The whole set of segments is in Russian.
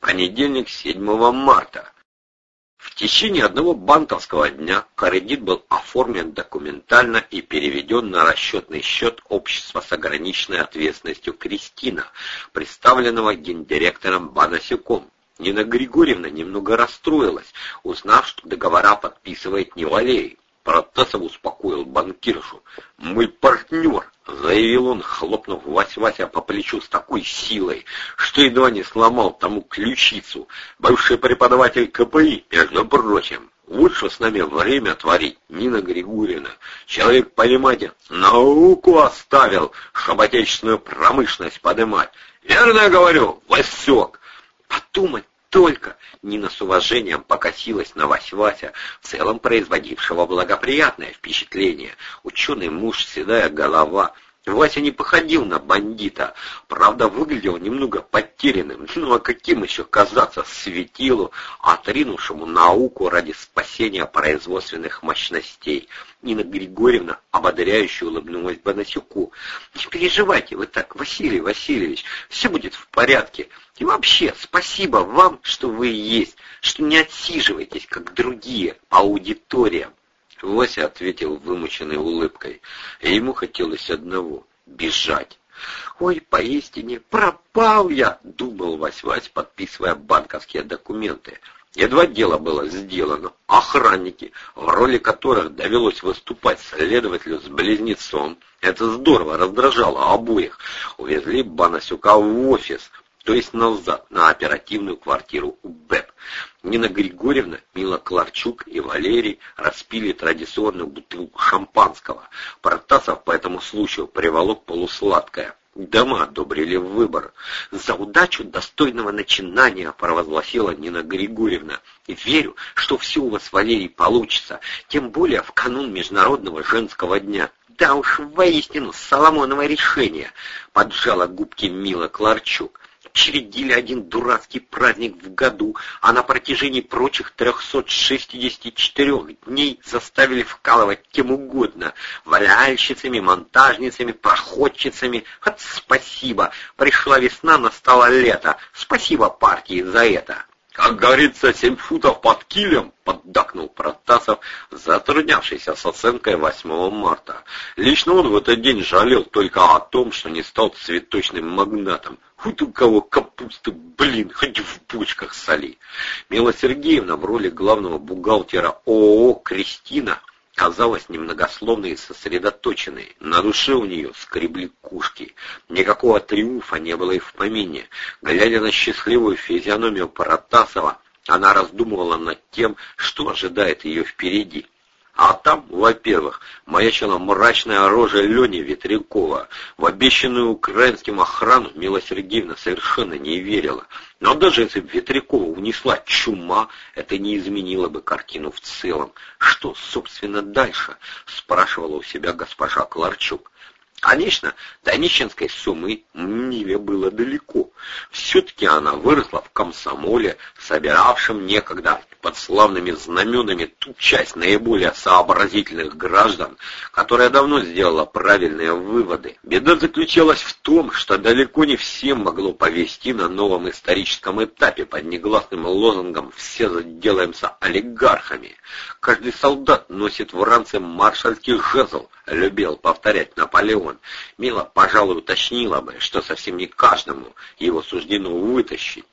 Понедельник, 7 марта. В течение одного банковского дня кредит был оформлен документально и переведен на расчетный счет общества с ограниченной ответственностью «Кристина», представленного гендиректором Банасюком. Нина Григорьевна немного расстроилась, узнав, что договора подписывает не Валерий. Протасов успокоил банкиршу. «Мы партнер», — заявил он, хлопнув Вась-Вася по плечу с такой силой, что едва не сломал тому ключицу. Бывший преподаватель КПИ, между прочим. Что с нами время творить, Нина Григорьевна. Человек, понимаете, науку оставил, чтобы отечественную промышленность подымать. Верно говорю, Васек? Подумать только Нина с уважением покосилась на Вась-Вася, в целом производившего благоприятное впечатление. Ученый муж, седая голова, Вася не походил на бандита, правда, выглядел немного потерянным, ну а каким еще казаться светилу, отринувшему науку ради спасения производственных мощностей. Нина Григорьевна ободряюще улыбнулась Бонасюку. «Не переживайте вы так, Василий Васильевич, все будет в порядке. И вообще, спасибо вам, что вы есть, что не отсиживаетесь, как другие, по аудиториям. Вася ответил вымученной улыбкой. Ему хотелось одного — бежать. «Ой, поистине, пропал я!» — думал Вась-Вась, подписывая банковские документы. Едва дело было сделано, охранники, в роли которых довелось выступать следователю с близнецом, это здорово раздражало обоих, увезли Банасюка в офис, то есть назад, на оперативную квартиру у БЭП. Нина Григорьевна, Мила Кларчук и Валерий распили традиционную бутылку шампанского. Протасов по этому случаю приволок полусладкое. Дома одобрили выбор. За удачу достойного начинания провозгласила Нина Григорьевна. Верю, что все у вас, Валерий, получится, тем более в канун Международного женского дня. Да уж, воистину, Соломоново решение, поджала губки Мила Кларчук учредили один дурацкий праздник в году, а на протяжении прочих 364 дней заставили вкалывать кем угодно, валяльщицами, монтажницами, проходчицами. Вот спасибо, пришла весна, настало лето. Спасибо партии за это. «Как говорится, семь футов под килем», — поддакнул Протасов, затруднявшийся с оценкой 8 марта. Лично он в этот день жалел только о том, что не стал цветочным магнатом. Хоть у кого капусты, блин, хоть в бочках соли. Мила Сергеевна в роли главного бухгалтера ООО «Кристина» казалась немногословной и сосредоточенной. На душе у нее скребли кушки. Никакого триумфа не было и в помине. Глядя на счастливую физиономию Паратасова, она раздумывала над тем, что ожидает ее впереди. А там, во-первых, маячила мрачная рожа Лени Ветрякова. В обещанную украинским охрану Мила Сергеевна совершенно не верила. Но даже если бы Ветрякова унесла чума, это не изменило бы картину в целом. Что, собственно, дальше? Спрашивала у себя госпожа Кларчук. Конечно, до нищенской суммы Ниве было далеко. Все-таки она выросла в комсомоле, собиравшем некогда под славными знаменами ту часть наиболее сообразительных граждан, которая давно сделала правильные выводы. Беда заключалась в том, что далеко не всем могло повести на новом историческом этапе под негласным лозунгом «все сделаемся олигархами». Каждый солдат носит в ранце маршальский жезл, любил повторять Наполеон. Мила, пожалуй, уточнила бы, что совсем не каждому его суждено вытащить.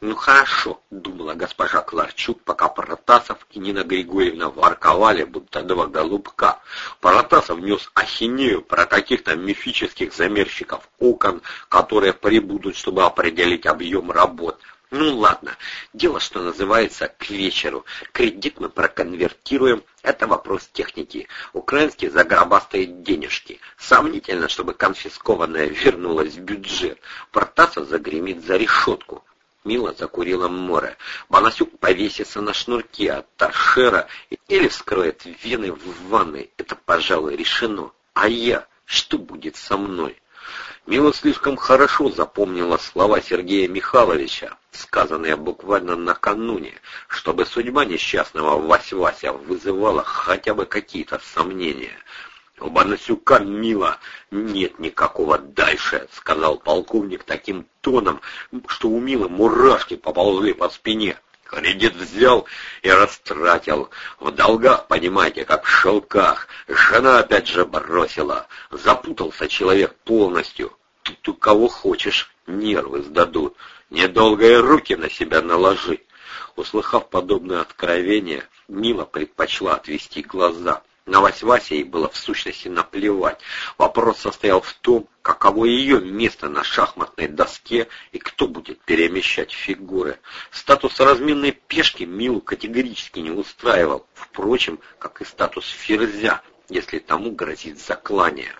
«Ну хорошо», — думала госпожа Кларчук, пока Протасов и Нина Григорьевна ворковали, будто два голубка. Протасов нес ахинею про каких-то мифических замерщиков окон, которые прибудут, чтобы определить объем работ. Ну ладно, дело, что называется, к вечеру. Кредит мы проконвертируем, это вопрос техники. Украинский загробастает денежки. Сомнительно, чтобы конфискованное вернулось в бюджет. Протасов загремит за решетку. Мила закурила море. Банасюк повесится на шнурке от торшера или вскроет вены в ванной. Это, пожалуй, решено. А я? Что будет со мной? Мила слишком хорошо запомнила слова Сергея Михайловича, сказанные буквально накануне, чтобы судьба несчастного Вась-Вася вызывала хотя бы какие-то сомнения. У Банасюка Мила нет никакого дальше, сказал полковник таким тоном, что у Милы мурашки поползли по спине. Кредит взял и растратил. В долгах, понимаете, как в шелках. Жена опять же бросила. Запутался человек полностью. Тут у кого хочешь нервы сдадут. Недолго и руки на себя наложи. Услыхав подобное откровение, Мила предпочла отвести глаза. На Вась-Вася ей было в сущности наплевать. Вопрос состоял в том, каково ее место на шахматной доске и кто будет перемещать фигуры. Статус разменной пешки Милу категорически не устраивал, впрочем, как и статус ферзя, если тому грозит заклание.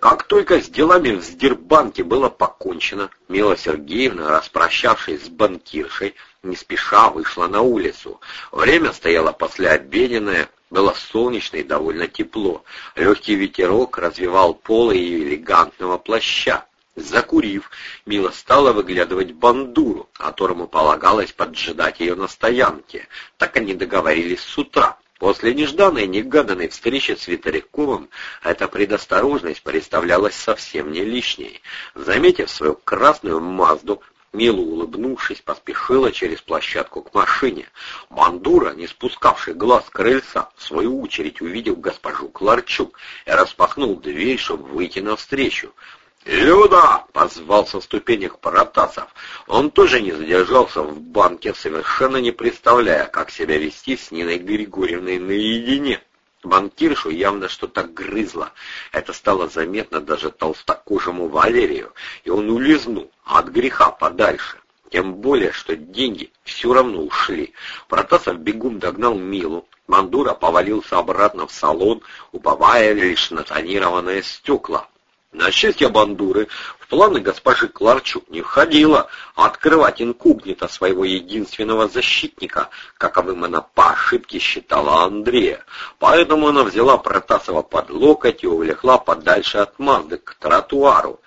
Как только с делами в Сдербанке было покончено, Мила Сергеевна, распрощавшись с банкиршей, не спеша вышла на улицу. Время стояло послеобеденное, было солнечно и довольно тепло. Легкий ветерок развивал полы ее элегантного плаща. Закурив, Мила стала выглядывать бандуру, которому полагалось поджидать ее на стоянке. Так они договорились с утра. После нежданной негаданной встречи с Витаряковым эта предосторожность представлялась совсем не лишней. Заметив свою красную Мазду, Милу, улыбнувшись, поспешила через площадку к машине. Мандура, не спускавший глаз с крыльца, в свою очередь увидел госпожу Кларчук и распахнул дверь, чтобы выйти навстречу. «Люда!» — позвал со ступенек Паратасов. Он тоже не задержался в банке, совершенно не представляя, как себя вести с Ниной Григорьевной наедине. Банкиршу явно что-то грызло. Это стало заметно даже толстокожему Валерию, и он улизнул от греха подальше. Тем более, что деньги все равно ушли. Протасов бегом догнал Милу. Мандура повалился обратно в салон, уповая лишь на тонированное стекла. На счастье Бандуры в планы госпожи Кларчук не входило открывать инкогнито своего единственного защитника, каковым она по ошибке считала Андрея. Поэтому она взяла Протасова под локоть и увлекла подальше от Мазды к тротуару.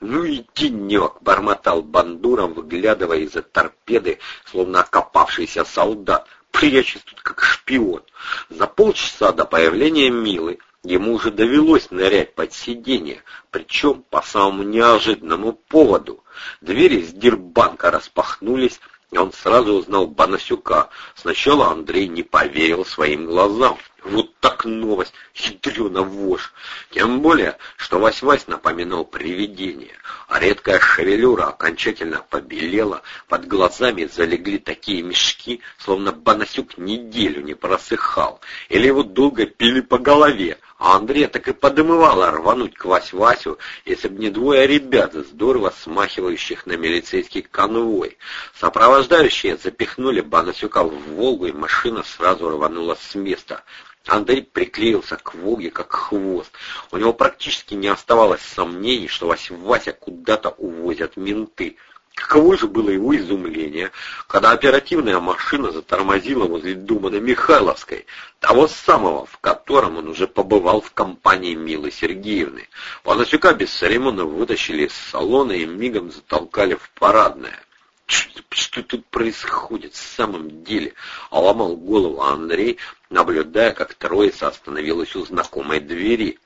«Ну и денек!» — бормотал Бандура, выглядывая из-за торпеды, словно окопавшийся солдат. «Прячусь тут как шпион!» За полчаса до появления Милы Ему уже довелось нырять под сиденье, причем по самому неожиданному поводу. Двери с дирбанка распахнулись, и он сразу узнал Банасюка. Сначала Андрей не поверил своим глазам. Вот так новость, ядрена вошь. Тем более, что Вась-Вась напоминал привидение, а редкая шевелюра окончательно побелела, под глазами залегли такие мешки, словно Банасюк неделю не просыхал, или его долго пили по голове, а Андрея так и подымывало рвануть к Вась-Васю, если бы не двое ребят, здорово смахивающих на милицейский конвой. Сопровождающие запихнули Банасюка в Волгу, и машина сразу рванула с места. Андрей приклеился к Волге, как хвост. У него практически не оставалось сомнений, что Вася куда-то увозят менты. Каково же было его изумление, когда оперативная машина затормозила возле дома на Михайловской, того самого, в котором он уже побывал в компании Милы Сергеевны. Панасюка без церемонно вытащили из салона и мигом затолкали в парадное. Что тут происходит в самом деле? А ломал голову Андрей, наблюдая, как троица остановилась у знакомой двери.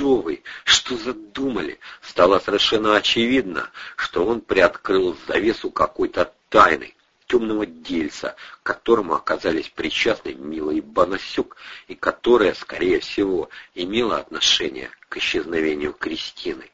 «Кто вы? Что задумали?» Стало совершенно очевидно, что он приоткрыл завесу какой-то тайны, темного дельца, к которому оказались причастны Мила и Бонасюк, и которая, скорее всего, имела отношение к исчезновению Кристины.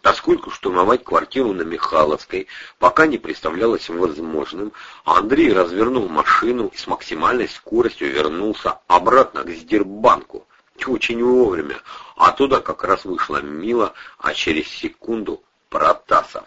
Поскольку штурмовать квартиру на Михайловской пока не представлялось возможным, Андрей развернул машину и с максимальной скоростью вернулся обратно к Сдербанку. Очень вовремя. Оттуда как раз вышла Мила, а через секунду Протасов.